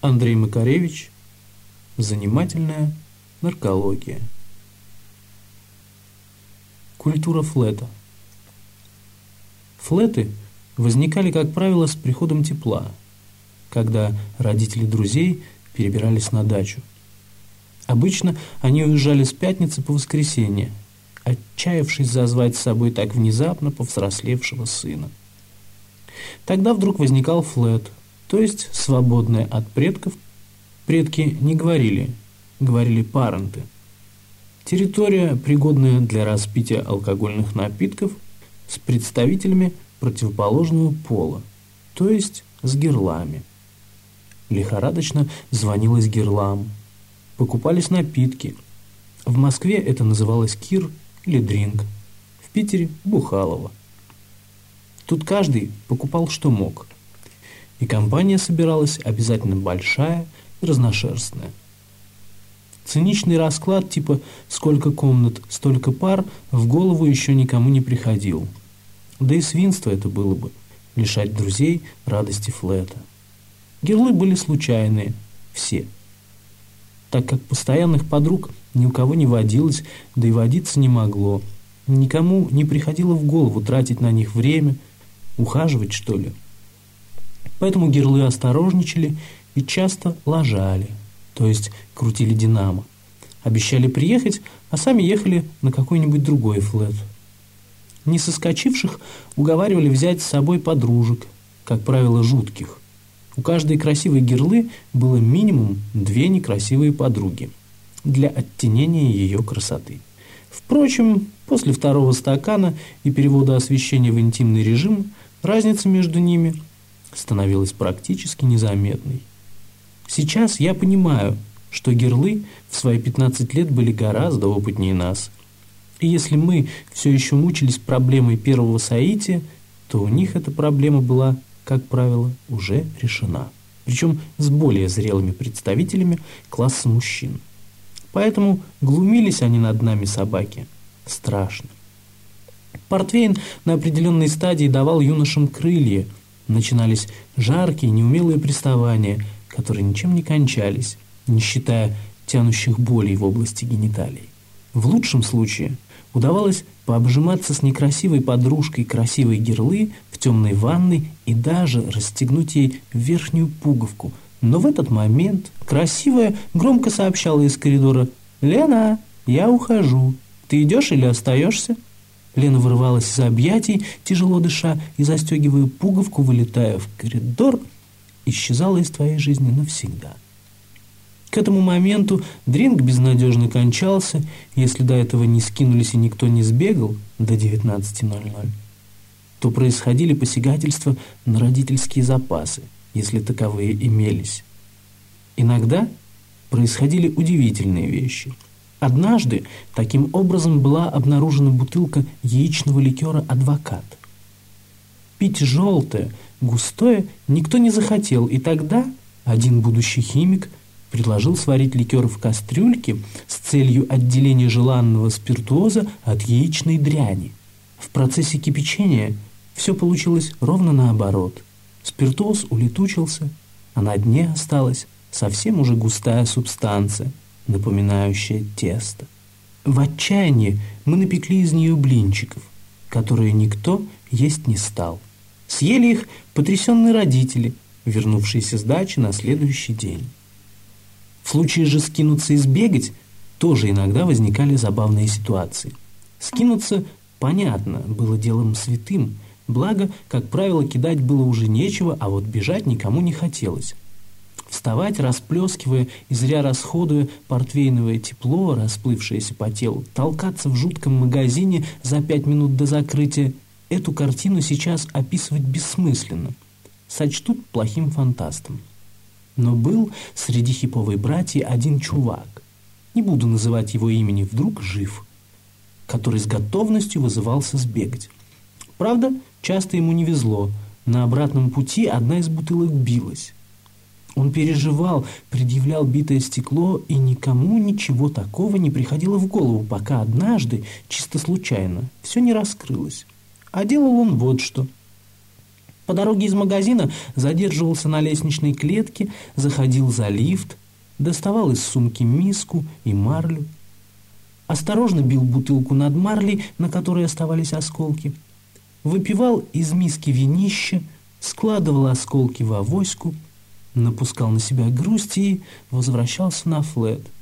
Андрей Макаревич. Занимательная наркология. Культура флета. Флеты возникали, как правило, с приходом тепла, когда родители друзей перебирались на дачу. Обычно они уезжали с пятницы по воскресенье, отчаявшись зазвать с собой так внезапно повзрослевшего сына. Тогда вдруг возникал флет, то есть свободное от предков. Предки не говорили, говорили паренты. Территория, пригодная для распития алкогольных напитков с представителями противоположного пола, то есть с герлами. Лихорадочно звонилось герлам, покупались напитки. В Москве это называлось кир или дринг, в Питере – бухалово. Тут каждый покупал что мог. И компания собиралась обязательно большая и разношерстная. Циничный расклад типа «сколько комнат, столько пар» в голову еще никому не приходил. Да и свинство это было бы – лишать друзей радости флета. Герлы были случайные, все. Так как постоянных подруг ни у кого не водилось, да и водиться не могло. Никому не приходило в голову тратить на них время – Ухаживать, что ли? Поэтому герлы осторожничали и часто ложали, то есть крутили динамо. Обещали приехать, а сами ехали на какой-нибудь другой флет. Не соскочивших уговаривали взять с собой подружек, как правило, жутких. У каждой красивой герлы было минимум две некрасивые подруги для оттенения ее красоты. Впрочем, после второго стакана и перевода освещения в интимный режим – Разница между ними становилась практически незаметной. Сейчас я понимаю, что герлы в свои 15 лет были гораздо опытнее нас. И если мы все еще мучились проблемой первого соития, то у них эта проблема была, как правило, уже решена. Причем с более зрелыми представителями класса мужчин. Поэтому глумились они над нами собаки. Страшно. Портвейн на определенной стадии давал юношам крылья. Начинались жаркие, неумелые приставания, которые ничем не кончались, не считая тянущих болей в области гениталий. В лучшем случае удавалось пообжиматься с некрасивой подружкой красивой герлы в темной ванной и даже расстегнуть ей верхнюю пуговку. Но в этот момент красивая громко сообщала из коридора «Лена, я ухожу. Ты идешь или остаешься?» Лена вырывалась из объятий, тяжело дыша, и, застегивая пуговку, вылетая в коридор, исчезала из твоей жизни навсегда. К этому моменту дринг безнадежно кончался, если до этого не скинулись и никто не сбегал до 19.00, то происходили посягательства на родительские запасы, если таковые имелись. Иногда происходили удивительные вещи – Однажды таким образом была обнаружена бутылка яичного ликера «Адвокат». Пить желтое, густое никто не захотел, и тогда один будущий химик предложил сварить ликер в кастрюльке с целью отделения желанного спиртуоза от яичной дряни. В процессе кипячения все получилось ровно наоборот. Спиртуоз улетучился, а на дне осталась совсем уже густая субстанция – напоминающее тесто. В отчаянии мы напекли из нее блинчиков, которые никто есть не стал. Съели их потрясенные родители, вернувшиеся с дачи на следующий день. В случае же скинуться и сбегать тоже иногда возникали забавные ситуации. Скинуться, понятно, было делом святым, благо, как правило, кидать было уже нечего, а вот бежать никому не хотелось. Вставать, расплескивая и зря расходуя портвейновое тепло, расплывшееся по телу, толкаться в жутком магазине за пять минут до закрытия. Эту картину сейчас описывать бессмысленно. Сочтут плохим фантастом. Но был среди хиповой братьи один чувак, не буду называть его имени, вдруг жив, который с готовностью вызывался сбегать. Правда, часто ему не везло. На обратном пути одна из бутылок билась. Он переживал, предъявлял битое стекло, и никому ничего такого не приходило в голову, пока однажды, чисто случайно, все не раскрылось. А делал он вот что. По дороге из магазина задерживался на лестничной клетке, заходил за лифт, доставал из сумки миску и марлю. Осторожно бил бутылку над марлей, на которой оставались осколки. Выпивал из миски винище, складывал осколки в авоську, напускал на себя грусть и возвращался на флет –